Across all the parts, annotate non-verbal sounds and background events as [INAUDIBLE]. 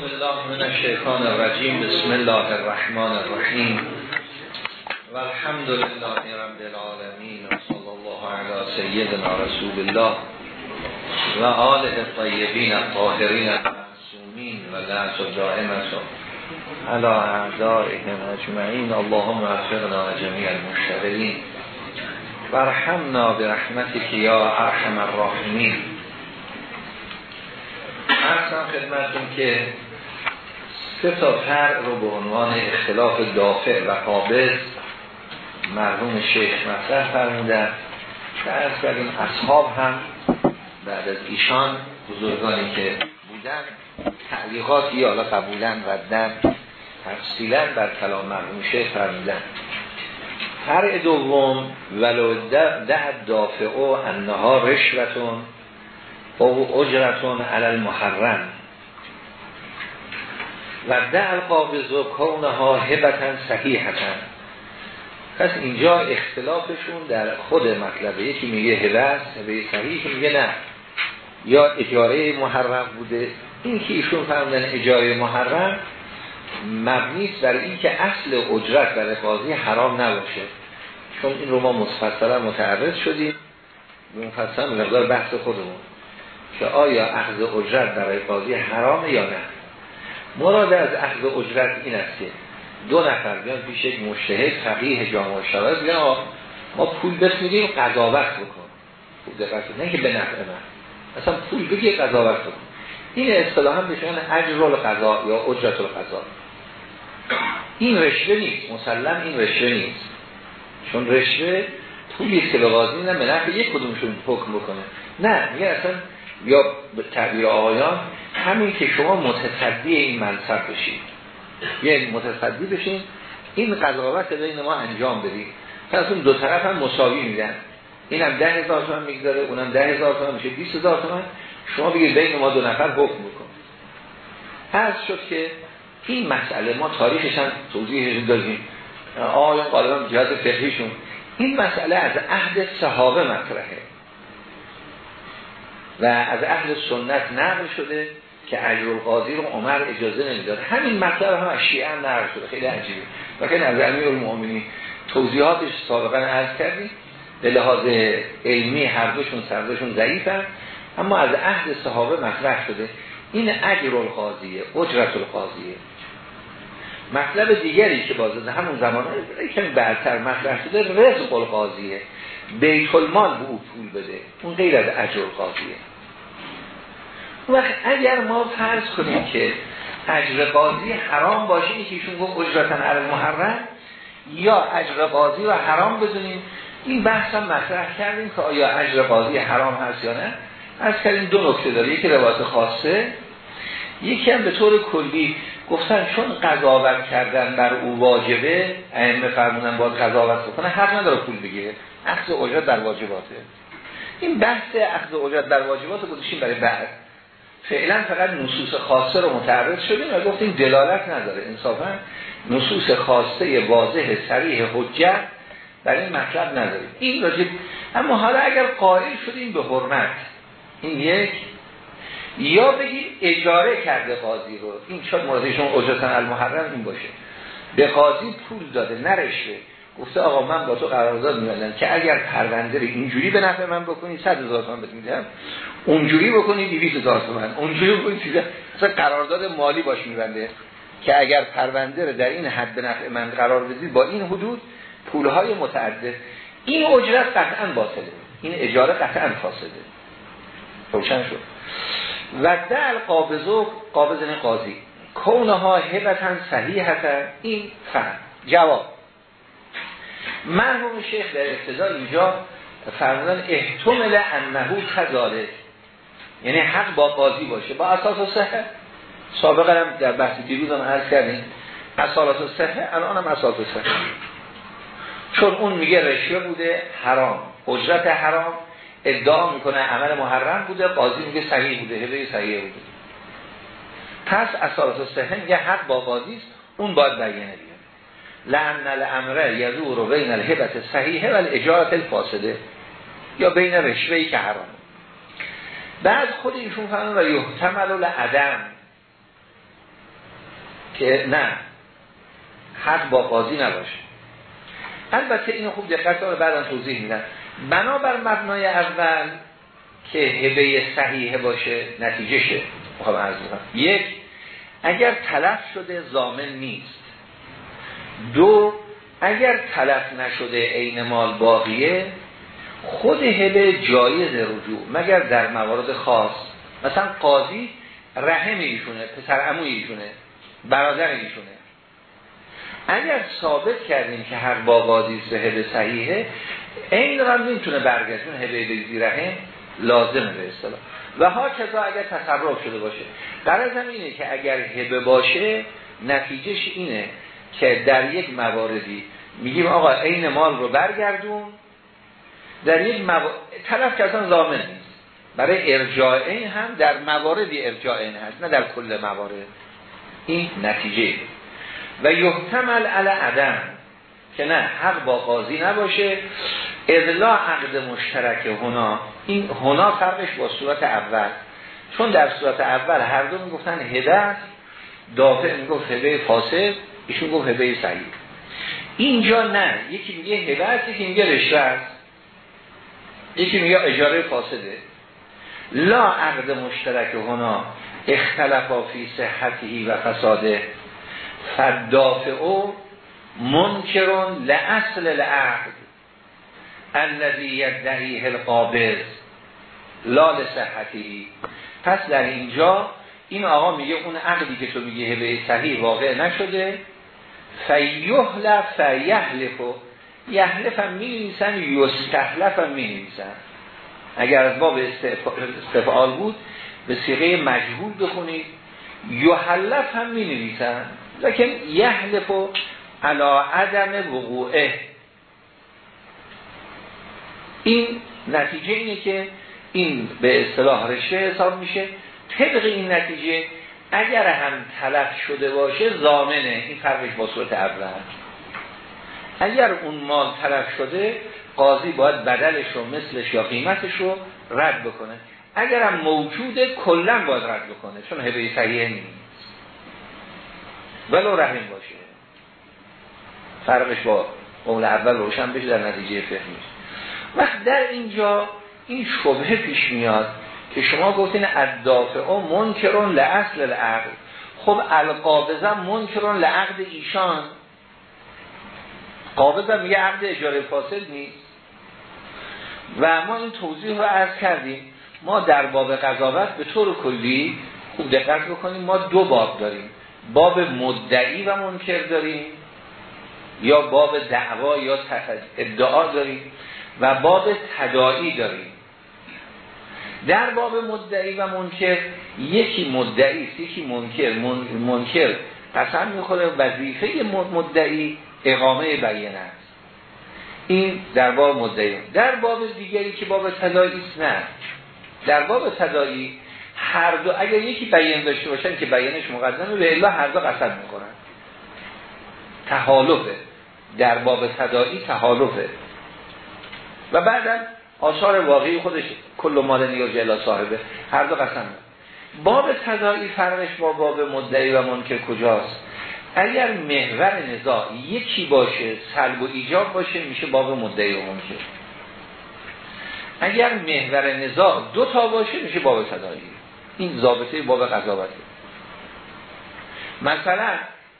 بالله من الشیطان الرجیم بسم الله الرحمن الرحیم. و الحمد لله رب العالمین و صلی الله علی سیدنا رسول الله و آله الطیبین الطاهرین المعصومین و لعنت دائمت علی اعدائهم اجمعین. اللهم اغفرنا جمیع المشتغلین برحمنا برحمتك یا ارحم الراحمین. ارسم خدمتون که سه تا فرق رو به عنوان اختلاف دافع و قابض مرحوم شیخ مطرح فرمودن. که از کردیم اصحاب هم بعد از ایشان بزرگانی که بودن. تعلیقات یا حالا قبولن ردن تفصیلا بر کلام مرحوم شیخ فرمودن. فرع دوم ولو ده دافع و انها رشوتون او اجرتون علال محرم و ده القابض و کونها هبتن صحیحتن پس اینجا اختلافشون در خود مطلبه. یکی میگه هبه است هبه صحیح میگه نه. یا اجاره محرم بوده. این که ایشون فرمودن اجاره محرم مبنیست برای این که اصل اجرت برای قاضی حرام نباشه. چون این رو ما مفصلا متعرض شدیم. مفصلا مقدار بحث خودمون. که آیا اخذ اجرت برای قاضی حرام یا نه. مراد از اخذ اجرت این است که دو نفر بیان پیش یک مشتهد فقیه جامعه شود بیان ما پول بس میدیم قضاوت بکن. پول دقت نه که به نفع من. اصلا پول بگی قضاوت بکن. این اصطلاحا بهشون اجر القضا یا اجرت القضا. این رشوه نیست. مسلم این رشوه نیست. چون رشوه پولی که به قاضی نه به نفع یک کدومشون حکم بکنه. نه میگه اصلا یا به تعبیر آقایان همین که شما متصدی این منصب بشید یعنی متصدی بشین. این قضاوت بین ما انجام بدید پس اون دو طرف هم مساوی میدن. اینم ده هزار تومن می‌گذاره اونم ده هزار تومن میشه 20 هزار تومن شما بگید بین ما دو نفر حکم بکن. هر شد که این مسئله ما تاریخش هم توضیحش دادیم. آقایان غالبا جهاز فقهیشون. این مسئله از عهد صحابه مطرحه. و از اهل سنت نقل شده که اجر القاضی رو عمر اجازه نمی‌داد. همین مطلب هم از شیعه نقل شده. خیلی عجیبه. و که از امیر المؤمنین توضیحاتش سابقا عرض کردیم به لحاظ علمی هر دوشون سردشون ضعیفن اما از عهد صحابه مطرح شده. این اجر القاضیه اجرت القاضیه مطلب دیگری که باز همون زمان کمی بعدتر مطرح شده رزق القاضیه بیت المال به او پول بده. اون غیر از اجر القاضیه وقت اگر ما فرض کنیم که اجر قاضی حرام باشه که ایشون گفت اجرتن علی محرم یا اجر قاضی رو حرام بدونیم. این بحث هم مطرح کردیم که آیا اجر قاضی حرام هست یا نه. از کردیم دو نکته داره. یکی روایت خاصه یکی هم به طور کلی گفتن چون قضاوت کردن بر او واجبه ائمه فرمودن باید قضاوت بکنه حق نداره پول بگیره. اخذ اجرت در واجباته. این بحث اخذ اجرت در واجبات گذاشتیم برای بعد. فعلا فقط نصوص خاصه رو متعرض شدیم و گفتیم دلالت نداره. انصافا نصوص خاصه واضح سریح حجت برای این مطلب نداریم. این راجب اما حالا اگر قائل شدیم به حرمت این یک. یا بگید اجاره کرده قاضی رو. این شاید موردشون اجرتن المحرم این باشه. به قاضی پول داده نرشه گفته آقا من با تو قرارداد میبندم که اگر پرونده رو اینجوری به نفع من بکنی 100 هزار تومان بهت میدم. اونجوری بکنی 200 هزار تومان. اونجوری بکنی چیزا مثلا قرارداد مالی باش میبنده. که اگر پرونده رو در این حد به نفع من قرار بدید با این حدود پولهای متعدد. این اجرت قطعا باطله. این اجاره قطعا فاسده. روشن شد. و دل قابض قاضی. کونها هبتن صحیحتن این فهم. جواب. مرحوم شیخ در ابتدا اینجا فرمودن احتمل انهو کذالک یعنی حق با قاضی باشه. با اساس و صحه. سابقا هم در بحث دیروز هم عرض کردیم. اصالات و صحه الان هم اصالات و صحه. چون اون میگه رشوه بوده حرام. اجرت حرام. ادعا می‌کنه عمل محرم بوده قاضی میگه صحیح بوده هبه صحیح بوده. پس و صحه میگه حق با قاضی است اون باید بیانه دیگه لعن الامر یزور بین الهبت صحیحه و الاجارت الفاسده. یا بین رشوهی که حرامه بعد خود ایشون فرمان و یحتمل العدم. که نه حق با قاضی نباشه. البته اینو خوب دقت داره بعدا توضیح میدن. بنابر مبنای اول که هبه صحیحه باشه نتیجه شه. یک اگر تلف شده زامن نیست. دو اگر تلف نشده عین مال باقیه خود هبه جایز رجوع مگر در موارد خاص. مثلا قاضی رحم ایشونه پسر عمو ایشونه برادر ایشونه. اگر ثابت کردیم که هر با قاضی به هبه صحیحه این هم نمی‌تونه برگردون هبه بیزی رحم لازمه به اصطلاح. و ها کذا اگر تصرف شده باشه. هم اینه که اگر هبه باشه نتیجهش اینه که در یک مواردی میگیم آقا عین مال رو برگردون. در یک مو... طرف که زامن نیست. برای ارجاع این هم در مواردی ارجاع این هست نه در کل موارد. این نتیجه. و یحتمل علی عدم. که نه حق با قاضی نباشه. ادلا عقد مشترک هنا. این هنا فرقش با صورت اول. چون در صورت اول هر دو می‌گفتن است دافع می‌گفت هبه فاسد ایشون گفت هبه صحیح اینجا نه یکی میگه هبه یکی میگه رشوه یکی میگه اجاره فاسده. لا عقد مشترک هنا. اختلافا فی صحتی و فساده. او منکرون لأصل العقد الذي يدعیه القابض لا لصحتی پس در اینجا این آقا میگه اون عقدی که تو میگه هبه صحیح واقع نشده فیحلف فیحلف رو یحلف هم می نویسن یستحلف هم می نویسن اگر از باب استفعال بود به صیغه مجهول بخونید. یحلف هم می نویسن لیکن یحلف علی عدم وقوعه. این نتیجه اینه که این به اصطلاح رشته حساب میشه. طبق این نتیجه اگر هم تلف شده باشه زامنه این فرقش با صورت اول. اگر اون مال طرف شده قاضی باید بدلش رو مثلش یا قیمتش رو رد بکنه. اگر هم موجوده کلا باید رد بکنه. چون هبه صحیح نیست. ولو رحم باشه. فرقش با قول اول روشن بشه در نتیجه فهمیش وقت در اینجا این شبه پیش میاد که شما گفتین از دافع منکرون لعصل العقل. خب القابضه منکرون لعقد ایشان. قابض هم میگه عقد اجاره فاسد نیست. و ما این توضیح رو عرض کردیم. ما در باب قضاوت به طور کلی خوب دقت بکنیم. ما دو باب داریم. باب مدعی و منکر داریم. یا باب دعوا یا ادعا داریم و باب تدائی داریم در باب مدعی و منکر یکی مدعی است یکی منکر منکر قسم می‌خوره وظیفه مدعی اقامه بیانه است. این در باب مدعی. در باب دیگری که باب تدایی است نه. در باب تدایی هر دو اگر یکی بیان داشته باشن که بیانش مقدمه به الا هر دو قسم می‌کنن تحالفه. در باب تدایی تحالفه. و بعدا آثار واقعی خودش کل مال نیاز جلا صاحبه. هر دو قسم. باب تدایی فرقش با باب مدعی و منکر کجاست؟ اگر محور نزاع یکی باشه سلب و ایجاب باشه میشه باب مدعی و منکر. اگر محور نزاع دو تا باشه میشه باب صدایی این ضابطه باب قضاوته. مثلا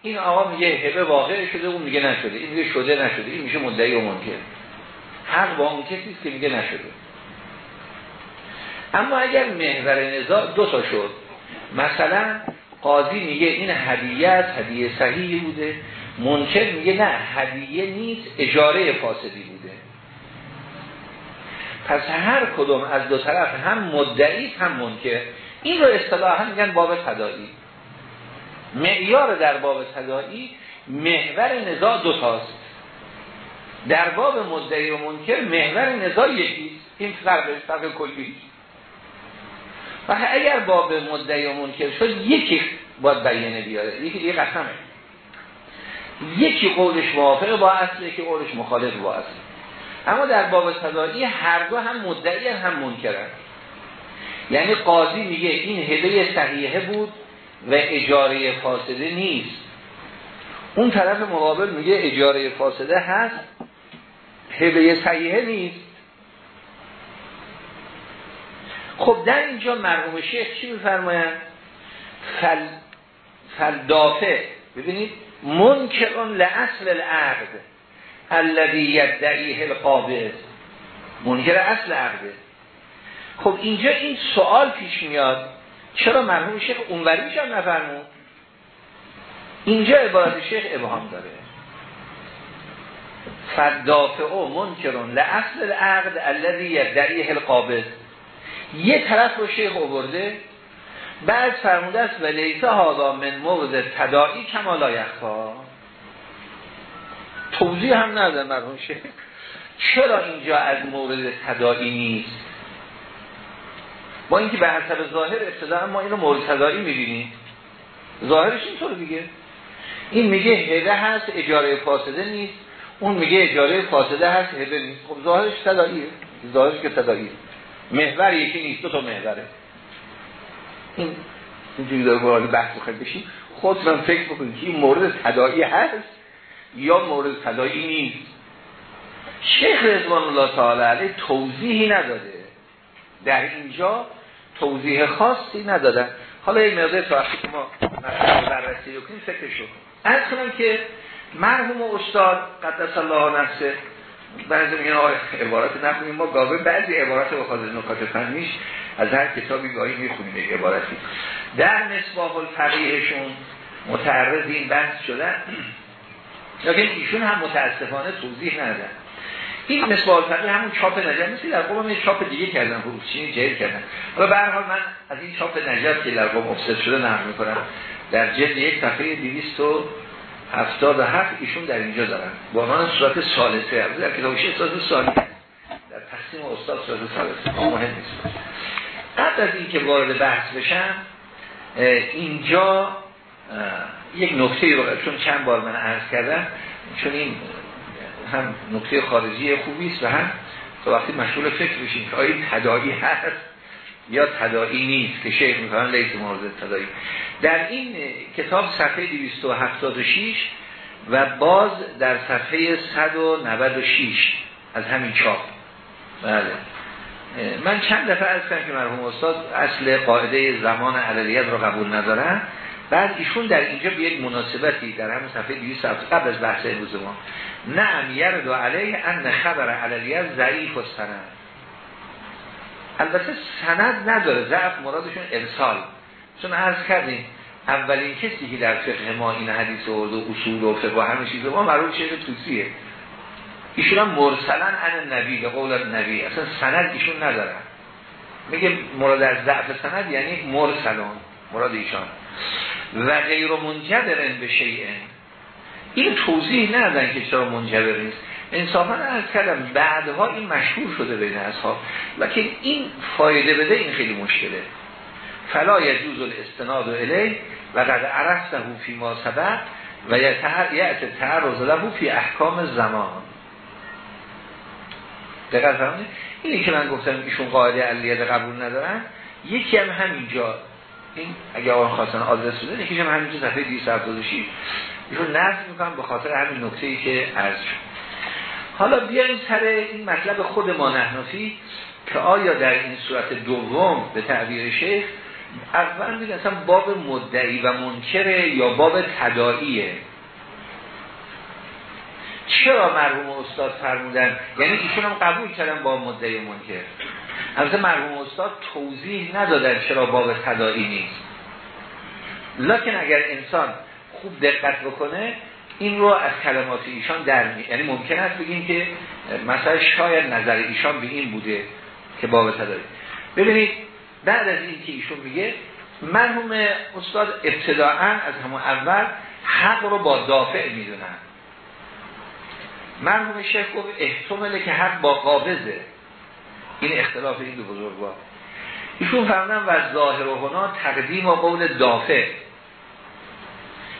این آقا میگه هبه واقع شده اون میگه نشده. این میگه شده نشده. این میشه مدعی و منکر. حق با اون کسی که میگه نشده. اما اگر محور نزاع دو تا شد مثلا قاضی میگه این هدیه است هدیه صحیحی بوده. منکر میگه نه هدیه نیست اجاره فاسدی بوده. پس هر کدوم از دو طرف هم مدعی هم منکر. این رو اصطلاحا میگن باب تدایی معیار در باب تدایی محور نزاع دو تاست در باب مدعی و منکر محور نزاع یکی این فرقش فرق کلی و اگر باب مدعی و منکر شد یکی باید بیانه بیاره. یکی دیگه قسمه. یکی قولش موافقه با اصل یکی قولش مخالف با اصل. اما در باب صدایی هر دو هم مدعی هم منکرن. یعنی قاضی میگه این هدیه صحیحه بود و اجاره فاسده نیست. اون طرف مقابل میگه اجاره فاسده هست. هبه صحیحه نیست. خب در اینجا مرحوم شیخ چی میفرمایند فل فلدافه ببینید منکرون لأصل العقد الذي یدعیه القابض. منکر اصل عقده. خب اینجا این سوال پیش میاد. چرا مرحوم شیخ اونوریش هم نفرمون اینجا عبارت شیخ ابهام داره. فدافع و منکرون لأصل العقد الذي یدعیه القابض. یه طرف رو شیخ عبرده بعد فرموده است و لیسه هادا من موضع تدائی کمالا یخفا. توضیح هم نداره مرحوم شیخ. چرا اینجا از مورد تدائی نیست؟ با اینکه به حسب ظاهر ابتدا ما اینو مورد تدائی می‌بینیم. ظاهرش اینطور دیگه. این میگه هبه هست اجاره فاسده نیست. اون میگه اجاره فاسده هست هبه نیست. خب ظاهرش تداعیه. ظاهرش که تداعیه. محور یکی نیست دو تا محوره. این اینجوری داره برای بحث بخواهد بشیم. خود من فکر بکنید که این مورد تداعی هست یا مورد تداعی نیست. شیخ رضوان الله تعالی علیه توضیحی نداده. در اینجا توضیح خاصی ندادن. حالا این مقدار تا وقتی که ما بررسی رو کنیم. فکرشو از کنم که مرحوم استاد قدس الله نفسه بعضی میگن آقای عبارت نخونیم. ما گاوه بعضی عبارت به خاطر نکات فنیش از هر کتابی گاهی می‌خونیم عبارتی. در مصباح الفقیهشون متعرض این بحث شدن. [CLEARS THROAT] لیکن ایشون هم متاسفانه توضیح ندادن. این مصباح الفقیه همون چاپ نجات. مثل در قوم چاپ دیگه کردن فروشچینی جهر کردن. حالا به هر من از این چاپ نجات که در قوم افسد شده نقل می‌کنم در جلد یک صفحه 277 ایشون در اینجا دارن. با عنوان صورت ثالثه. در کتابش صورت ثالثه. در تقسیم استاد صورت ثالثه. مهم نیست. قبل از اینکه وارد بحث بشم اینجا یک نکته رو چون چند بار من عرض کردم چون این هم نکته خارجی خوبی است و هم تا وقتی مشغول فکر بشیم که آیا تداعی هست یا تداعی نیست که شیخ می‌کنن لیت مورد تداعی در این کتاب صفحه 276 و باز در صفحه 196 از همین چاپ. بله. من چند دفعه از که مرحوم استاد اصل قاعده زمان علیت رو قبول ندارن بعد ایشون در اینجا به یک مناسبتی در همون صفحه 200 قبل از بحث امروز ما. نعم یرد علیه ان خبر علیت ضعیف و سند. البته سند نداره ضعف مرادشون ارسال. چون عرض کردیم اولین کسی که در فقه ما این حدیث و اصول و فقه و همه چیز ما معروف شیخ توسیه ایشون هم مرسلن عن نبی به قول نبی اصلا سند ایشون ندارن میگه مراد از ضعف سند یعنی مرسلان مراد ایشان. و غیر منجبرن به شیئن این توضیح ندادن که چرا منجبر نیست انصافا از کردم بعدها این مشهور شده بین اصحاب. لکن این فایده بده این خیلی مشکله. فلا یجوز الاستناد الی و قد عرفته فی ما سبق و یعت تعرض له فی احکام زمان. دقیق فرمونه اینی که من گفتم ایشون قاعده علیت قبول ندارن یکی هم همینجا. این اگه آقا خواستن آدرس بده یکی هم همینجا صفحه 276 ایشون نرس می‌کنم به خاطر همین نکته ای که عرض شد. حالا بیایم سر این مطلب خود ما نحنفی که آیا در این صورت دوم به تعبیر شیخ اول میگه اصلا باب مدعی و منکره یا باب تداعیه؟ چرا مرحوم استاد فرمودن؟ یعنی ایشون هم قبول کردن با مدعی منکر. البته مرحوم استاد توضیح ندادن چرا باب تداعی نیست. لکن اگر انسان خوب دقت بکنه این رو از کلمات ایشان در می یعنی ممکن است بگیم که مثلا شاید نظر ایشان به این بوده که باب تداری ببینید بعد از این که ایشون میگه مرحوم استاد ابتداعا از همون اول حق رو با دافع می‌دونن. مرحوم شیخ گفت احتماله که حق با قابضه. این اختلاف این دو بزرگوار. ایشون فرمودن و ظاهر و هنا تقدیم و قول دافع.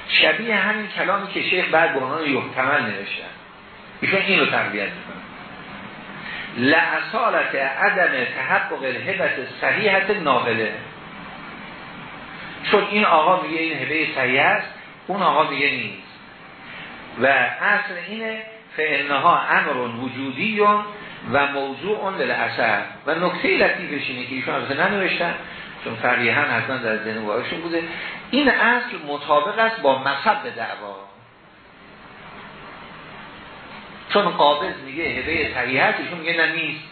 شبیه همین کلامی که شیخ بعد به عنوان یحتمل نوشتن. ایشون اینو تقویت می‌کنن لعصالت عدم تحقق الهبت صحیحت ناقله. چون این آقا میگه این هبه صحیح است اون آقا میگه نیست. و اصل اینه فانها امر وجودی و موضوع للاثر و نکته لطیفش اینه که ایشون البته ننوشتن چون هم حتما در ذهن بوده. این اصل مطابق است با مصب دعوا. چون قابض میگه هبه صحیحت ایشون میگه نه نیست.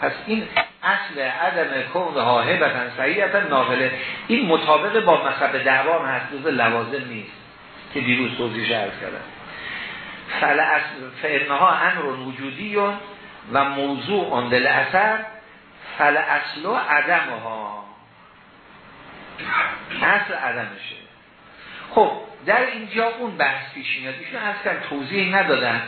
پس این اصل عدم کون ها هبتن صحیحتا ناقله. این مطابق با مصب دعوا هم هست لوازم نیست که دیروز توضیح عرض کردم. فل فانها امر وجودی و موضوع اون دل اثر فل اصل و عدم ها اصل عدمشه. خب در اینجا اون بحث پیش میاد. ایشون کن توضیح ندادن.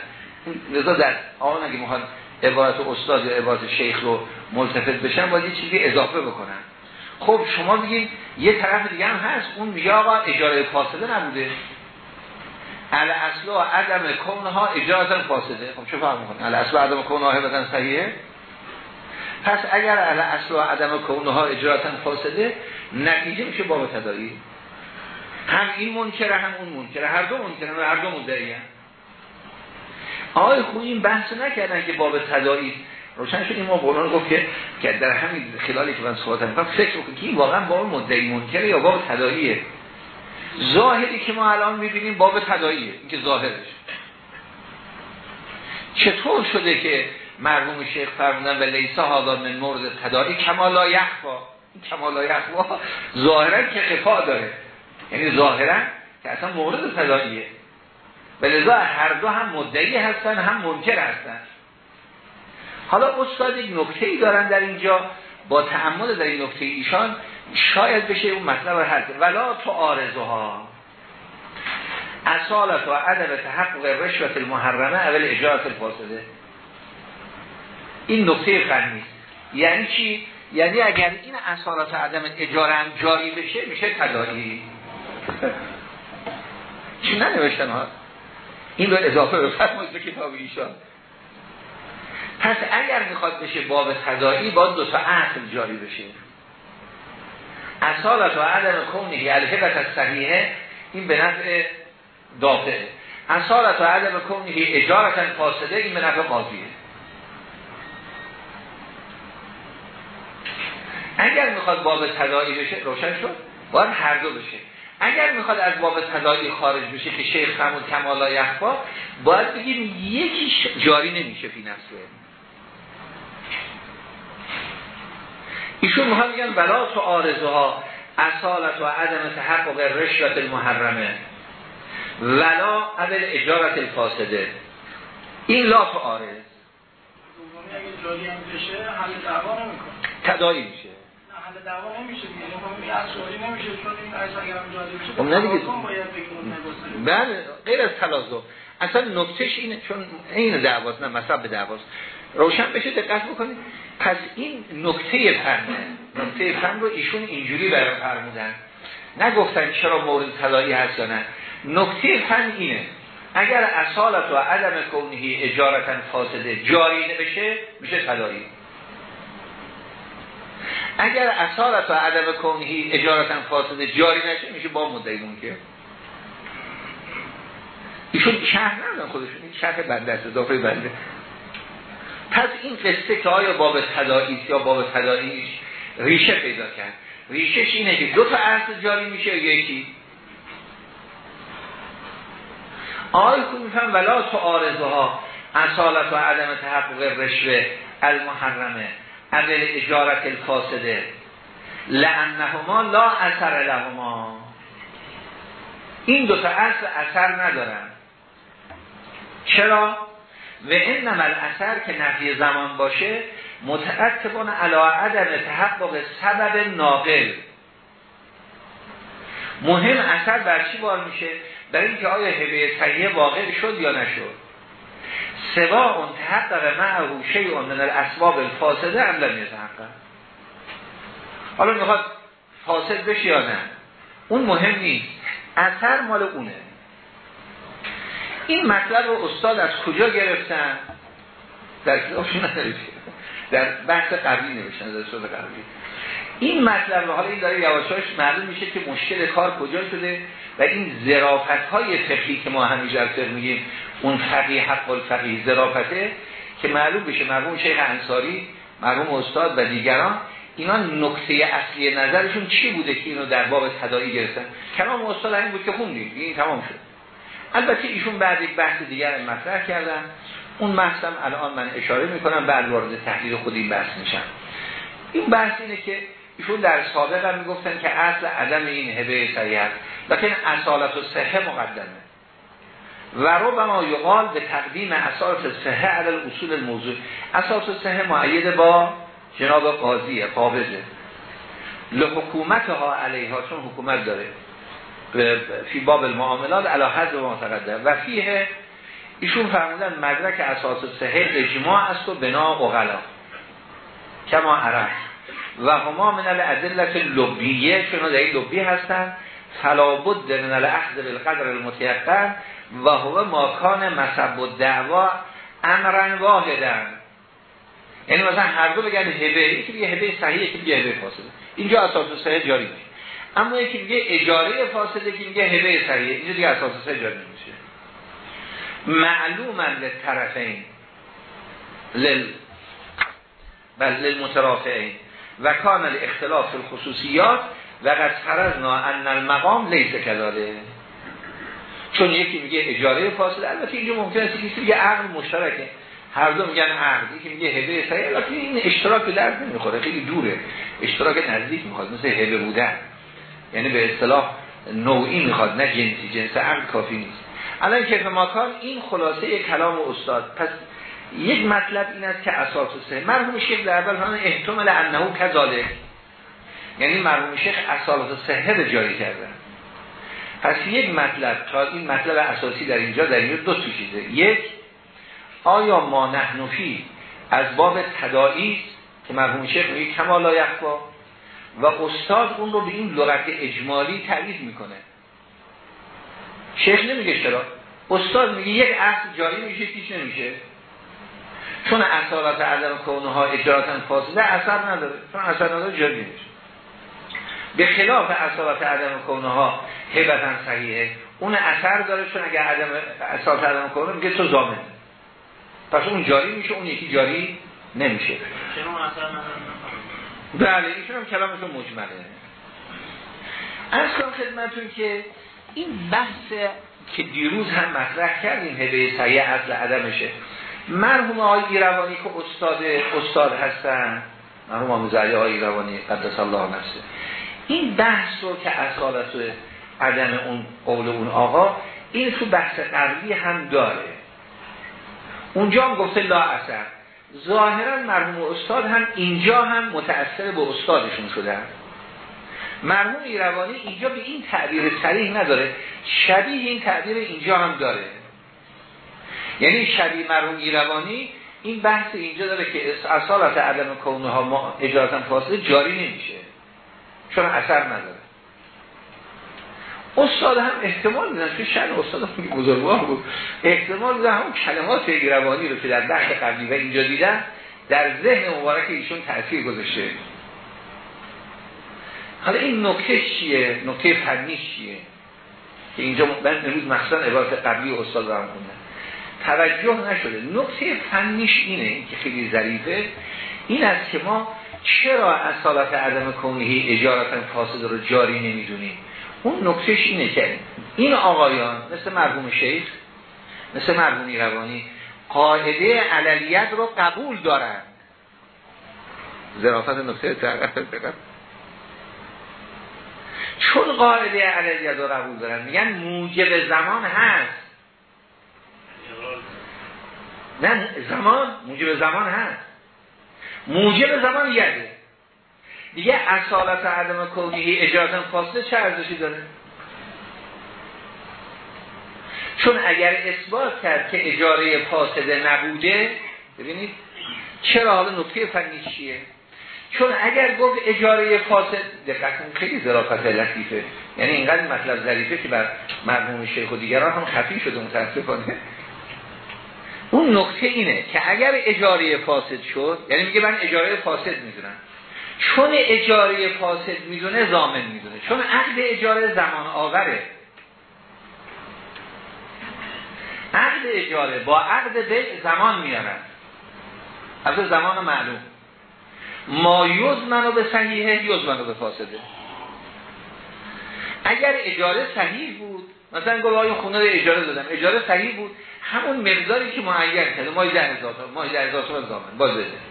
لذا در آن اگه می‌خوان عبارت استاد یا عبارت شیخ رو ملتفت بشن باید یه چیزی اضافه بکنن. خب شما بگید یه طرف دیگه هم هست. اون میگه آقا اجاره فاصله نبوده. ال اصل و عدم کونها اجازه فاسده. خب چه فهم می‌کنه؟ ال اصل و عدم کونها بدن صحیحه؟ پس اگر ال اصل و عدم کونها اجازه فاسده نتیجه میشه باب تدایی هم این منکره هم اون منکره هر دو منکره هر دو مدعی. هم آقای خوی این بحث نکردن که باب تدایی روشن شد این ما بولان گفت که در همین خلالی که من صحبت می‌کنم فکر بکنم که این واقعا باب مدعی منکره یا باب تداییه ظاهری که ما الان می‌بینیم باب تداییه این که ظاهرش. چطور شده که مرحوم شیخ فرمودن و لیسا هادا من مورد تدایی کمالا یخوا این کمالا یخوا ظاهرا که خفا داره. یعنی ظاهرا که اصلا مورد تداییه و لذا هر دو هم مدعی هستن هم منکر هستن. حالا استاد یک نکته ای دارن در اینجا. با تعمل در این نکته ایشان شاید بشه اون مطلب هست ولا تو آرزوها. اصالت و عدم تحقق رشوت المحرمه اول اجارت الفاسده این نکته فنی یعنی چی؟ یعنی اگر این اصالت عدم اجاره هم جاری بشه میشه تدایی [LAUGHS] چی ننوشتن ها؟ این رو اضافه رو فرمایید به کتاب ایشان. پس اگر می‌خواد بشه باب تدایی باید دو تا اصل جاری بشه. اصالت و عدم کونی الهبت از صحیحه این به نفع دافعه اصالت و عدم کونی اجارتا فاسده این به نفع قاضیه اگر می‌خواد باب تدایی بشه روشن شد باید هر دو بشه. اگر می‌خواد از باب تدایی خارج بشه که شیخ فرمود کمالا یخبا باید بگیم یکی جاری نمیشه فی نفسه. ایشون مهم میگن بلا تو آرزوها اصالت و عدم تحقق رشوت المحرمه. ولا عدل اجارت الفاسده. این لا تو آرز. تدایی میشه. دعوا نمیشه دیگه. خب بله غیر از تلازم. اصلا نکتهش اینه چون این دعواست نه مصب دعواست. روشن بشه دقت بکنید. پس این نکته فنه نکته فن رو ایشون اینجوری برای فرمودن. نگفتن چرا مورد تدایی هست نه. نکته فن اینه اگر اصالت و عدم کونهی اجارتا فاسده جاری بشه میشه تدایی اگر اصالت و عدم کونهی اجارتا فاسده جاری نشه میشه با مدعی ممکن. ایشون شهر ندارن خودشون این شهر بنده است اضافه بنده پس این قصه که آیا باب تدایی یا باب تداییش ریشه پیدا کرد؟ ریشهش اینه که دو تا اصل جاری میشه یکی آقای خود میفهم ولا تو آرزوها اصالت و عدم تحقق رشوه المحرمه اول اجارت الفاسده. لعنهما لا اثر لهما. این دو تا اصل اثر ندارن. چرا؟ و این نمال اثر که نفی زمان باشه متعتبان علا عدم تحقق سبب ناقل. مهم اثر بر چی بار میشه؟ برای اینکه آیا هبه صحیح واقع شد یا نشد. سوا اون تحقق معه شیء من الاسباب الفاسده هم لم یتحقق. حالا می‌خواد فاسد بشه یا نه؟ اون مهم نیست. اثر مال اونه. این مطلب رو استاد از کجا گرفتن؟ در کتابشون در بحث قبلی نوشتن در صورت قبلی. این مطلب حالا این داره یواشاش معلوم میشه که مشکل کار کجا شده و این ظرافت های فقهی که ما همیشه در میگیم اون فقیه حق الفقیه ظرافته که معلوم بشه مرحوم شیخ انصاری مرحوم استاد و دیگران اینا نکته اصلی نظرشون چی بوده که اینو در باب تدایی گرفتن؟ کلام استاد این بود که خوندیم. این تمام شد. البته ایشون بعد یک بحث دیگر مطرح کردن. اون بحثم الان من اشاره می‌کنم بعد وارد تحلیل خود این بحث میشم. این بحث اینه که ایشون در سابق هم می‌گفتن که اصل عدم این هبه سریع است لیکن اصالت و صحه مقدمه. و رو ما یقال به تقدیم اساس صحه عدل اصول الموضوع. اساس صحه معید با جناب قاضی قابضه. لحکومت ها علیها چون حکومت داره. فی باب المعاملات علا حد و متقدم و فیه ایشون فرمودن مدرک اساس صحه اجماع است و بنا اغلا. کما عرف و هما من الادلت لبیه چون در این لبی هستن. فلابد من الاخذ بالقدر المتیقن. و هو ماکان مصب و دعوا امرن واحدن یعنی مثلا هر دو بگن هبه یکی بگه هبه صحیح یکی بگه هبه فاسده اینجا اساس صحیح جاری میشه. اما یکی بگه اجاره فاسده که میگه هبه صحیح اینجا دیگه اساس جاری نمیشه. معلوما للطرفین. لل بل للمترافعین. و کان الاختلاف الخصوصیات و قد فرضنا ان المقام لیس کذاله چون یکی میگه اجاره فاصله البته اینجا ممکنه است کسی میگه عقل مشترکه. هر دو میگن عقد یکی میگه هبه صحیح البته این اشتراک به درد نمی‌خوره خیلی دوره. اشتراک نزدیک می‌خواد مثل هبه بودن. یعنی به اصطلاح نوعی می‌خواد نه جنسی. جنس عقل کافی نیست. الان کیف ماکان این خلاصه کلام استاد. پس یک مطلب این است که اساس سه مرحوم شیخ در اول فرمان احتمال انه کذالک. یعنی مرحوم شیخ اساس سه جاری کردن پس یک مطلب تا این مطلب اساسی در اینجا در اینجا دو چیزه. یک آیا ما نحنفی از باب تدائی که مرحوم شیخ میگه کمال یخوا و استاد اون رو به این لغت اجمالی تعریف می‌کنه. شیخ نمیگه چرا؟ استاد میگه یک اصل جاری میشه پیش نمیشه. چون اصالت عدم کونه ها اجارتا فاصله اثر نداره. چون اثر نداره جاری نمیشه. به خلاف اصالت عدم کونه ها هبتا صحیحه. اون اثر داره چون اگر عدم اصالت عدم کونه میگه تو زامن پس اون جاری میشه اون یکی جاری نمیشه. بله ایشون هم کلامشون مجمله. از کنم خدمتون که این بحث که دیروز هم مطرح کردیم هبه سعیه اصل عدمشه. مرحوم آقای ایروانی که استاد استاد هستن. مرحوم آموز علی آقای ایروانی قدس الله نفسه. این بحث رو که اصالت عدم اون قول اون آقا این تو بحث قبلی هم داره. اونجا هم گفته لا اثر. ظاهرا مرحوم استاد هم اینجا هم متأثر به استادشون شدن مرحوم ایروانی اینجا به این تعبیر صریح نداره شبیه این تعبیر اینجا هم داره. یعنی شبیه مرحوم ایروانی این بحث اینجا داره که اصالت عدم کونه ها اجازه فاصله جاری نمیشه. چون اثر نداره. استاد هم احتمال میدن که شن استاد هم بزرگوار بود. احتمال میدن همون کلمات ایروانی رو که در بحث قبلی و اینجا دیدن در ذهن مبارک ایشون تأثیر گذاشته. حالا این نکته چیه؟ نکته فنیش چیه؟ که اینجا من امروز مخصوصا عبارت قبلی استاد رو هم توجه نشده. نکته فنیش اینه که خیلی ظریفه این است که ما چرا اصالت عدم کنهی اجارتا فاسد رو جاری نمی‌دونیم؟ اون نکتهش اینه که این آقایان مثل مرحوم شیخ مثل مرحوم روانی قاعده علیت رو قبول دارن. ظرافت نکته تقریب چون قاعده علیت رو قبول دارن میگن موجب زمان هست. نه زمان موجب زمان هست. موجب زمان یده دیگه اصالت عدم کونیهی اجازه فاصله چه ارزشی داره؟ چون اگر اثبات کرد که اجاره فاسده نبوده ببینید چرا حالا نکته فنی چیه؟ چون اگر گفت اجاره فاسد دقت خیلی ظرافت لطیفه. یعنی اینقدر مطلب ظریفه که بر مرحوم شیخ و دیگران هم خفی شده متاسفانه. اون نکته اینه که اگر اجاره فاسد شد یعنی میگه من اجاره فاسد می‌دونم. چون اجاره فاسد می‌دونه زامن می‌دونه. چون عقد اجاره زمان آوره. عقد اجاره با عقد به زمان میارن. از زمان معلوم. ما یوز منو به صحیحه یوز منو به فاسده. اگر اجاره صحیح بود مثلا گفت آیا خونه رو اجاره دادم. اجاره صحیح بود همون مقداری که معین کرده. هزار مای ده هزار زامن. باز بده.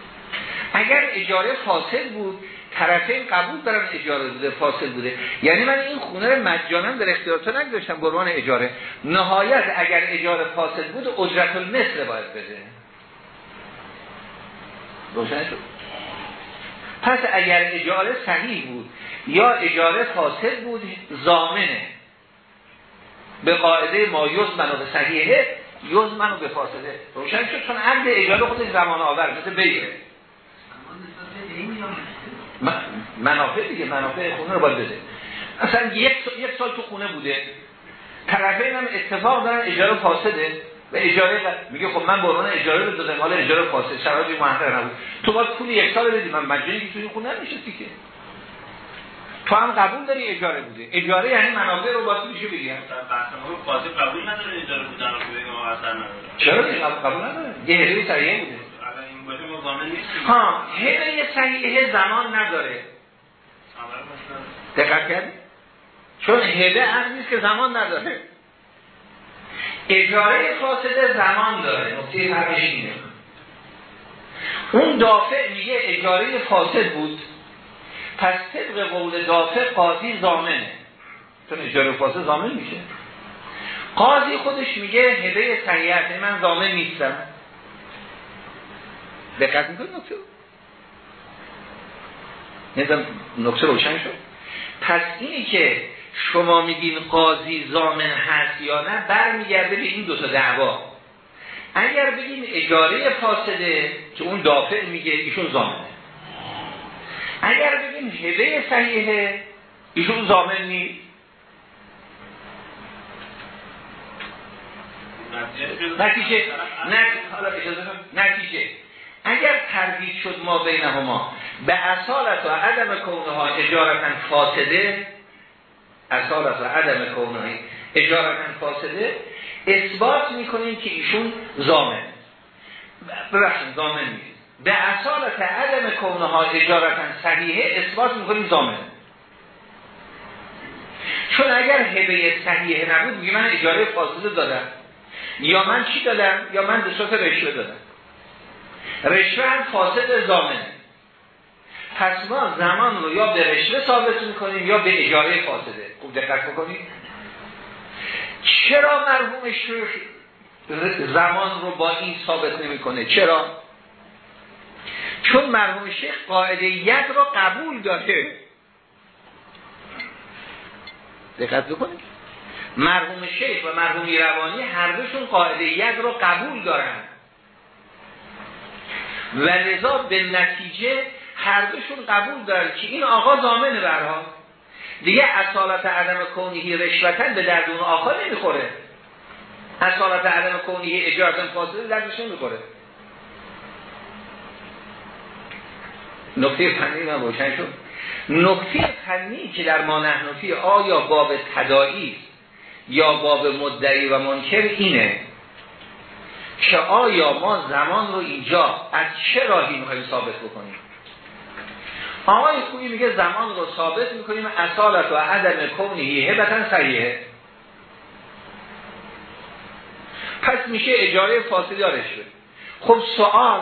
اگر اجاره فاسد بود طرفین قبول دارن اجاره بوده فاصل بوده. یعنی من این خونه رو مجانا در اختیار تو نگذاشتم عنوان اجاره. نهایت اگر اجاره فاصل بود اجرت المثل باید بده. روشن شد؟ پس اگر اجاره صحیح بود یا اجاره فاسد بود زامنه به قاعده ما یوز منو به صحیحه یوز منو به فاسده. روشن شد؟ چون عقد اجاره خودش زمان آور مثل بگیره منافع دیگه منافع خونه رو باید بده. اصلا یک, یک سال تو خونه بوده. طرفین هم اتفاق دارن اجاره فاسده. و اجاره میگه خب من برون اجاره رو دادم حالا اجاره فاسد شرایطی محقق نبود. تو باید پول یک سال بدی. من مجانی که توی خونه نمیشستی که. تو هم قبول داری اجاره بوده. اجاره یعنی منافع رو باید میشه بگیرن. فاسد قبول نداره اجاره بودن رو اصلا چرا قبول نداره. یه هدیه صحیحه بوده. ها هدیه صحیحه زمان نداره. دقت کردی؟ چون هده هم نیست که زمان نداره. اجاره فاسده زمان داره. نقطه فرقش اینه. اون دافع میگه اجاره فاسد بود. پس طبق قول دافع قاضی زامنه. چون اجاره فاسد زامن میشه. قاضی خودش میگه هده سیعت من زامن نیستم. دقت می‌کنی نکته نظام نکته روشن شد. پس اینی که شما میگین قاضی زامن هست یا نه برمیگرده به این دوتا دعوا. اگر بگین اجاره فاسده که اون دافع میگه ایشون زامنه اگر بگین هده صحیحه ایشون زامن نیست. نتیجه؟ نتیجه. اگر تردید شد ما بینهما به اصالت و عدم کونها اجارتا فاسده اصالت و عدم کونها اجارتا فاسده اثبات می‌کنیم که ایشون زامن ببخشید زامن نیست. به اصالت عدم کونها اجارتا صحیحه اثبات می‌کنیم زامن چون اگر هبه صحیحه نبود میگه من اجاره فاسده دادم. یا من چی دادم؟ یا من به صورت رشوه دادم. رشوه هم فاسد زامنه پس ما زمان رو یا به رشوه ثابت می‌کنیم یا به اجاره فاسده. خوب دقت بکنیم چرا مرحوم شیخ زمان رو با این ثابت نمی‌کنه؟ چرا؟ چون مرحوم شیخ قاعده ید رو قبول داده. دقت بکنید. مرحوم شیخ و مرحوم روانی هر دوشون قاعده ید رو قبول دارن. و لذا به نتیجه هر دوشون قبول دارن که این آقا زامن برها. دیگه اصالت عدم کونیهی رشوتن به دردون آقا نمی‌خوره. اصالت عدم کونیهی اجازه فاصله دردش نمی‌خوره نکته فنی من روشن شد. نکته فنی که در ما نحنفی آیا باب تدایی یا باب مدعی و منکر اینه؟ که آیا ما زمان رو اینجا از چه راهی می‌خوایم ثابت بکنیم؟ آقای خویی میگه زمان رو ثابت می‌کنیم. اصالت و عدم کونی هبتا صحیحه. پس میشه اجاره فاصله رشوه خب سوال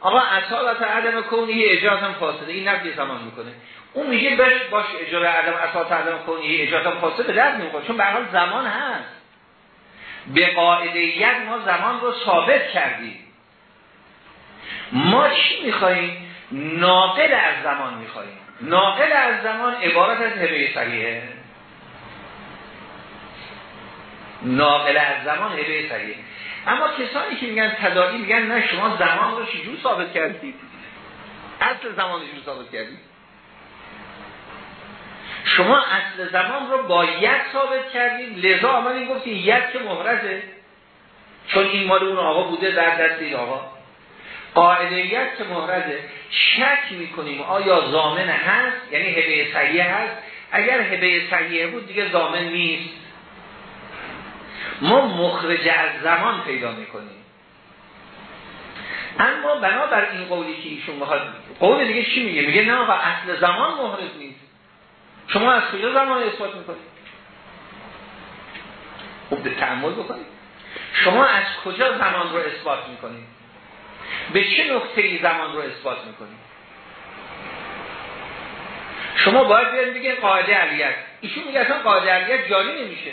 آقا اصالت عدم کونی اجاره هم فاصله این نفی زمان می‌کنه. اون میگه بش باش اجاره عدم اصالت عدم کونی اجاره هم فاصله به درد نمی‌خوره چون به حال زمان هست. به قاعده یک ما زمان رو ثابت کردیم ما چی میخواییم؟ ناقل از زمان میخواییم ناقل از زمان عبارت از هبه صحیحه. ناقل از زمان هبه صحیحه. اما کسانی که میگن تدایی میگن نه شما زمان رو چجور ثابت کردید اصل زمان رو چجور ثابت کردید شما اصل زمان رو با یک ثابت کردیم. لذا آمدیم گفتیم یک که محرزه چون این مال اون آقا بوده در دست این آقا. قاعدهیت که محرزه شک می‌کنیم آیا زامن هست؟ یعنی هبه صحیح هست؟ اگر هبه صحیح بود دیگه زامن نیست. ما مخرج از زمان پیدا می‌کنیم. اما بنابر این قولی که ایشون قول دیگه چی میگه؟ میگه نه آقا اصل زمان محرز نیست. شما از کجا زمان اثبات می‌کنید؟ خوب تعمل بکنید. شما از کجا زمان رو اثبات می‌کنید؟ به چه نقطه ای زمان رو اثبات می‌کنید؟ شما باید بیارید بگید قاعده علیت. ایشون میگه اصلا قاعده علیت جاری نمیشه.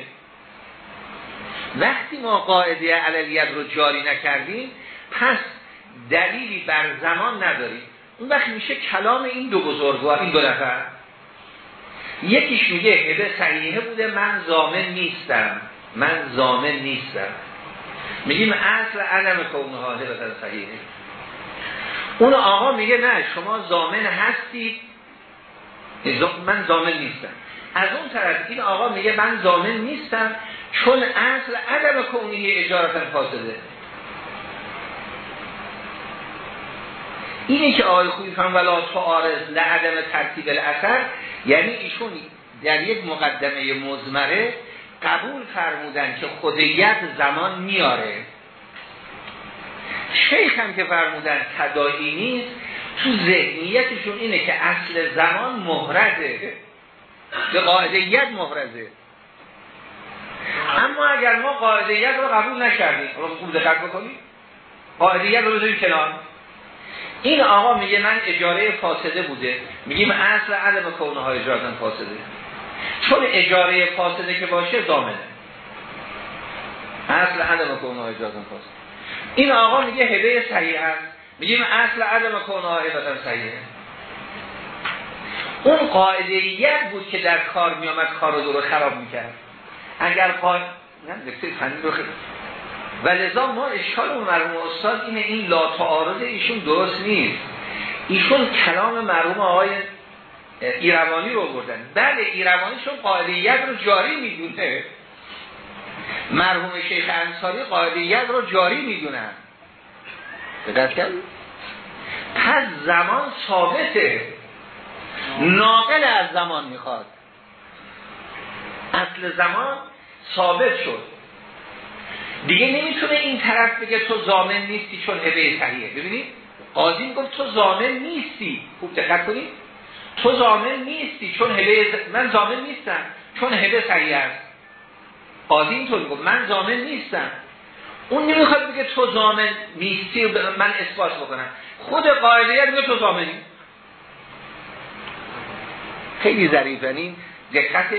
وقتی ما قاعده علیت رو جاری نکردیم پس دلیلی بر زمان نداریم. اون وقت میشه کلام این دو بزرگوار این دو نفر. یکیش میگه هبه صحیحه بوده من زامن نیستم من زامن نیستم. میگیم اصل عدم کونه هبه صحیحه. اون آقا میگه نه شما زامن هستید من زامن نیستم. از اون طرف این آقا میگه من زامن نیستم چون اصل عدم کونی اجارتا فاسده. اینه که آقای خوبی فهم ولا تعارض لعدم ترتیب الاثر یعنی ایشون در یک مقدمه مزمره قبول فرمودن که خودیت زمان میاره. شیخ هم که فرمودن تدایی نیست تو ذهنیتشون اینه که اصل زمان مهرده. به قاعدیت مهرده. اما اگر ما قاعدیت رو قبول نکردیم رو خوب دقت بکنیم قاعدیت رو بذاریم کنار. این آقا میگه من اجاره فاسده بوده. میگیم اصل عدم کونه های اجاره فاسده. چون اجاره فاسده که باشه دامنه. اصل عدم کونه های اجاره فاسده. این آقا میگه هبه صحیح هست میگیم اصل عدم کونه های اجاره صحیحه. اون قاعدهیت بود که در کار میامد کار رو خراب می‌کرد. اگر قاعده نه دکتر فنی رو خراب و لذا ما اشکال اون مرحوم استاد اینه این لا تعارض ایشون درست نیست. ایشون کلام مرحوم آقای ایروانی رو بردن. بله ایروانی چون قاعدیت رو جاری می‌دونه. مرحوم شیخ انصاری قاعدیت رو جاری می‌دونن دقت کرد پس زمان ثابته. ناقل از زمان می‌خواد. اصل زمان ثابت شد. دیگه نمی‌تونه این طرف بگه تو زامن نیستی چون هبه صحیحه. ببینید؟ قاضی گفت تو زامن نیستی. خوب دقت کنید. تو زامن نیستی چون هبه من زامن نیستم چون هبه صحیح است. قاضی اینطور گفت من زامن نیستم. اون نمی‌خواد بگه تو زامن نیستی و من اثبات بکنم. خود قاعده میگه تو زامنی خیلی ظریف یعنی دقت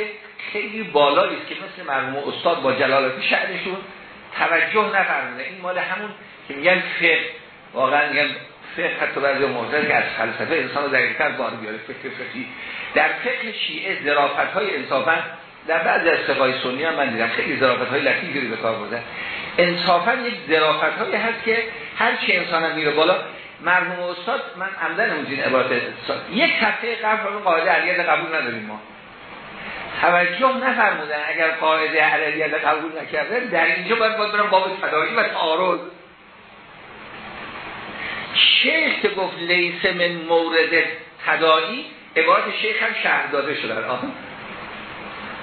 خیلی بالایی است که مثل مرحوم استاد با جلالت شعرشون توجه نفرمونه این مال همون که میگن فقه. واقعا میگن فقه حتی بعضی معتقد که از فلسفه انسان رو دقیقتر بار بیاره فقه فقهی در فقه شیعه ظرافت های انصافا در بعض از فقهای سنی هم من دیدم. خیلی ظرافت های لطیفی به کار بردن. انصافا یک ظرافت هایی هست که هر چی انسان هم میره بالا مرحوم استاد من عمدن اون این عبارت یک هفته قبل قاعده علیت قبول نداریم ما. توجه نفرمودن. اگر قاعده علیت قبول نکرده در اینجا باید باید برم باب تداری و تعارض. شیخ که گفت لیس من مورد تدایی عبارت شیخ هم شهر داده شده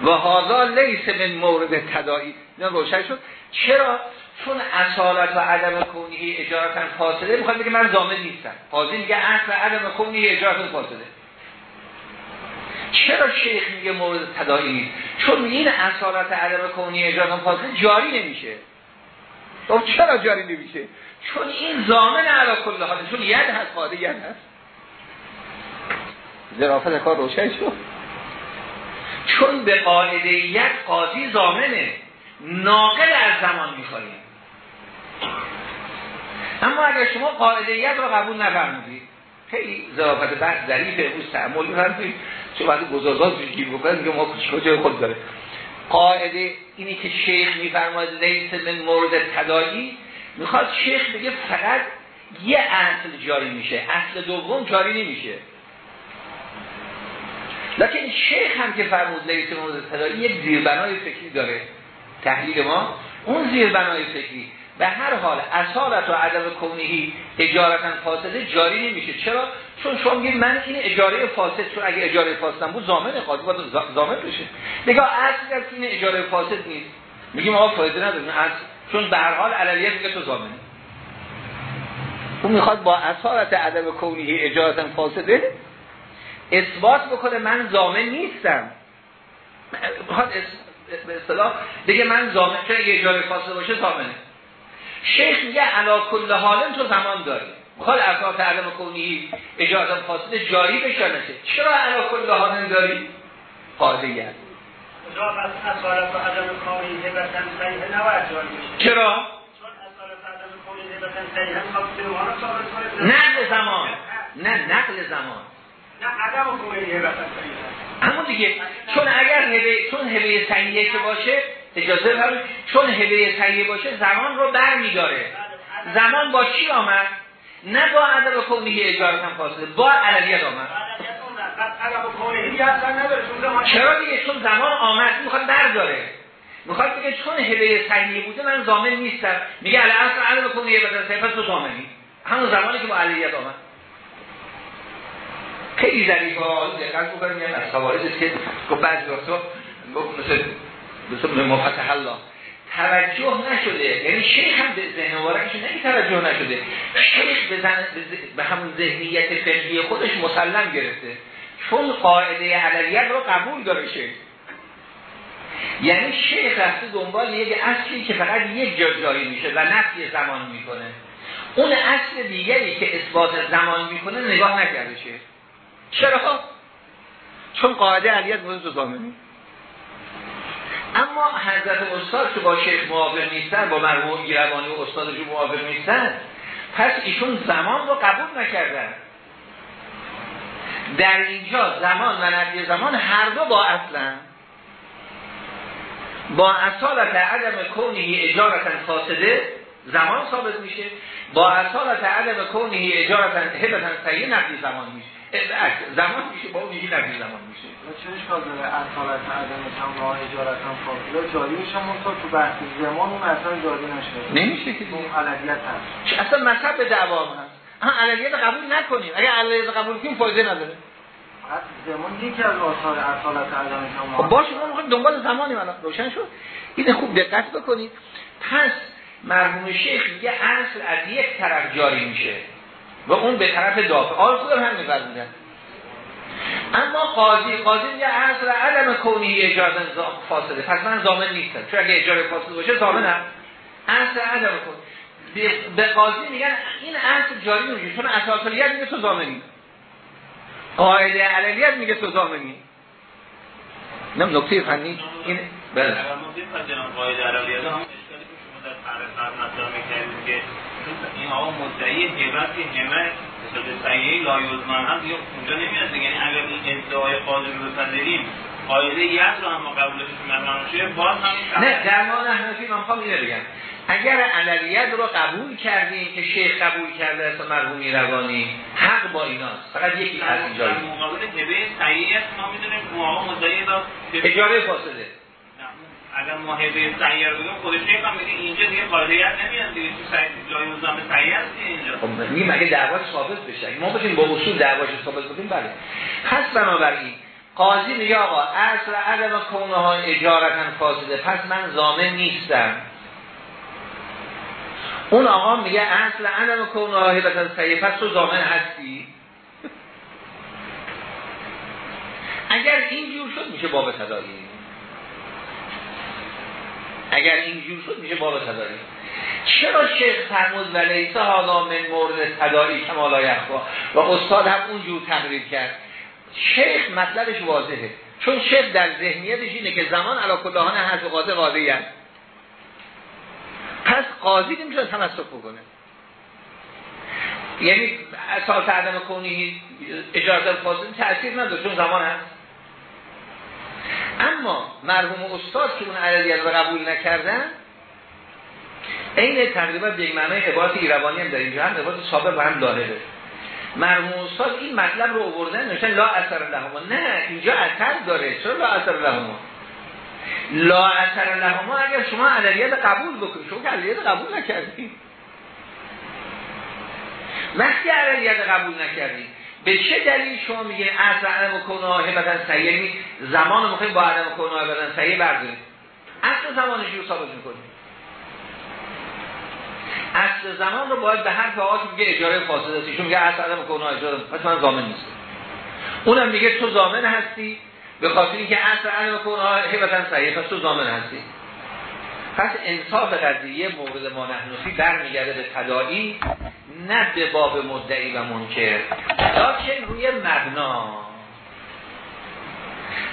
و هادا لیس من مورد تدایی نه روشن شد. چرا؟ چون اصالت و عدم کونی اجارتا فاصله. می‌خواد بگه من زامن نیستم. قاضی میگه اصل عدم کونی اجارتا فاصله. چرا شیخ میگه مورد تدایی نیست؟ چون این اصالت عدم کونی اجازه فاصله جاری نمیشه. خب چرا جاری نمیشه؟ چون این زامن علا کل حال چون ید هست قاعده ید هست. ظرافت کار روشن شد. چون به قاعده ید قاضی زامنه ناقل از زمان می‌خواهیم اما اگر شما قاعده ید رو قبول نفرمودید خیلی ظرافت بحث ظریفه روز تعمل میفرمایید چون وقتی گزارزات گیر بکنن میگه ما کجای خود داره؟ قاعده اینی که شیخ میفرماید لیس من مورد تدایی می‌خواد شیخ بگه فقط یه اصل جاری میشه اصل دوم جاری نمیشه. لیکن شیخ هم که فرمود لیس مورد تدایی یک زیربنای فکری داره تحلیل ما. اون زیربنای فکری به هر حال اصالت و عدم کونهی اجارتا فاسده جاری نمیشه. چرا؟ چون شما میگید من این اجاره فاسد چون اگه اجاره فاسدم بود زامن قاضی باید زامن بشه. نگاه اصل از این اجاره فاسد نیست. میگیم آقا فایده نداره. اصل چون به هر حال علیه میگه تو زامنه اون می‌خواد با اصالت عدم کونهی اجارتا فاسده اثبات بکنه من زامن نیستم. می‌خواد به اصطلاح دیگه من زامن چون اگه اجاره فاسده باشه زامنه. شیخ میگه علا کل حالم تو زمان داری می‌خواد اساس عدم کونی اجازه فاسد جاری بشه نشه. چرا علا کل حالم داری گرد چرا؟ نقل زمان. نه نقل زمان. نه عدم کونی همون دیگه. چون اگر هبه چون هبه سنگیه که باشه اجازه بفرمایید چون هبه سیه باشه زمان رو بر میداره زمان با چی آمد؟ نه با عدم کونهی اجاره هم فاصله با علیت آمد. چرا دیگه؟ چون زمان آمد می‌خواد برداره. می‌خواد بگه چون هبه سیه بوده من زامن نیستم. میگه علی اصلا عدم کونهی بدن پس تو زامنی همون زمانی که با علیت آمد. خیلی ظریفه ها دقت بکنیم از قواعد که بعضی وقتا مثل به مفتح الله توجه نشده. یعنی شیخ هم به ذهن مبارکش نگی توجه نشده. شیخ به, زن... به همون ذهنیت فقهی خودش مسلم گرفته. چون قاعده علیت رو قبول داره شیخ. یعنی شیخ رفته دنبال یک اصلی که فقط یک جا جایی میشه و نفی زمان می‌کنه. اون اصل دیگری که اثبات زمان می‌کنه نگاه نکرده شیخ. چرا؟ چون قاعده علیت تو زامنی اما حضرت استاد که با شیخ موافق نیستن با مرحوم گیروانی و استادشون موافق نیستن پس ایشون زمان رو قبول نکردن. در اینجا زمان و نفی زمان هر دو با اصلا با اصالت عدم کونی اجارتا فاسده زمان ثابت میشه. با اصالت عدم کونی اجارتا هبتا سیه نفی زمان میشه. زمان میشه با اون میگه نفی زمان میشه. چه اشکال داره؟ اصالت عدم تمام اجارت هم فاصله جاری میشه منطقه تو بحث زمان اون اصلا جاری نشه. نمیشه که. اون علویت هست. اصلا مذهب به دعوا هست. اما علویت قبول نکنیم. اگر علویت قبول کنیم فایده نداره. زمان یکی از آثار اصالت عدم تمام خب باشه ما دنبال زمانی من روشن شد. این خوب دقت بکنید. پس مرحوم شیخ میگه اصل از یک طرف جاری میشه و اون به طرف دافع آن خودم هم میفرمودن اما قاضی قاضی میگه اصل عدم کونی اجازه فاصله. پس من زامن نیستم. چون اگه اجاره فاصله باشه زامنم اصل عدم کن به قاضی میگن این اصل جاری میشه چون اساسیت میگه تو زامنی قاعده علیت میگه تو زامنی نم نکته فنی این بله. که این آقا مدعی همه سیعه لایوزمن هم دیگه اونجا نمیاد یعنی اگر این ادعای قاضی رو بپذیریم قاعده یز رو هم قبولش باز هم نه در مورد حنفی من اینه بگم. اگر علویت رو قبول کردیم که شیخ قبول کرده است مرحومی روانی حق با ایناست. فقط یکی از اینجا. مقابل هبه سیعه ما می‌دونیم مدعی دا اجاره فاسده. اگر محبه سیار بگم خودش هم میگه اینجا دیگه قاعدیت نمیاد دیگه. جای نظام سیار اینجا. خب میگیم اگه دعواش ثابت بشه؟ ما باشیم با اصول دعواش ثابت بکنیم بله. پس بنابراین قاضی میگه آقا اصل عدم کونه ها اجارتا فاسده. پس من زامن نیستم. اون آقا میگه اصل عدم کونه ها هبتا سیه پس تو زامن هستی؟ [LAUGHS] اگر اینجور شد میشه باب تداری اگر اینجور شد میشه باب تداری چرا شیخ فرمود و لیسه حالا من مورد تداری کمالا یخوا و استاد هم اونجور تقریب کرد. شیخ مطلبش واضحه. چون شیخ در ذهنیتش اینه که زمان علا کلهانه هست و قاضی قاضی هست. پس قاضی نمی‌تونه تمسک بکنه. یعنی اساس عدم کنی اجازه فاصله تأثیر نداره چون زمان هست. اما مرحوم استاد که اون علیت رو قبول نکردن این تقریبا به معنای عبارت ایروانی هم در اینجا هم عبارت سابق و هم داره مرحوم استاد این مطلب رو آوردن نشن لا اثر لهما. نه اینجا اثر داره. چرا لا اثر لهما؟ لا اثر لهما اگر شما علیت قبول بکنید شما که علیت قبول نکردید. وقتی علیت قبول نکردید به چه دلیل شما میگه از عدم کناه بدن سیه زمان مخیم با عدم کناه بدن سیه بردارید اصل زمانش رو ثابت می‌کنید اصل زمان رو باید به هر فعات میگه اجاره فاسد است. چون میگه اصل عدم کناه اجاره. پس من زامن نیستم. اونم میگه تو زامن هستی. به خاطر اینکه اصل عدم کناه هبتن صحیح پس تو زامن هستی. پس انصاف قضیه مورد ما نحنفی برمیگرده به تدائی نه به باب مدعی و منکر. لیکن روی مبنا.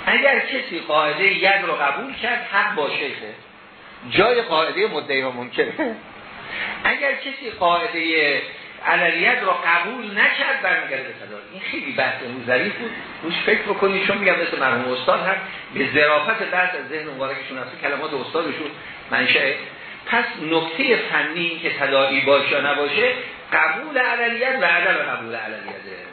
اگر کسی قاعده ید رو قبول کرد حق با شیخه. جای قاعده مدعی و منکر اگر کسی قاعده علیت را قبول نکرد برمیگرده به این خیلی بحث ظریف بود. روش فکر بکنید چون میگم مثل مرحوم استاد هم به ظرافت بحث از ذهن مبارکشون هست کلمات استادشون منشه پس نکته فنی که تدائی باشه یا نباشه قبول علیت و عدم قبول علیته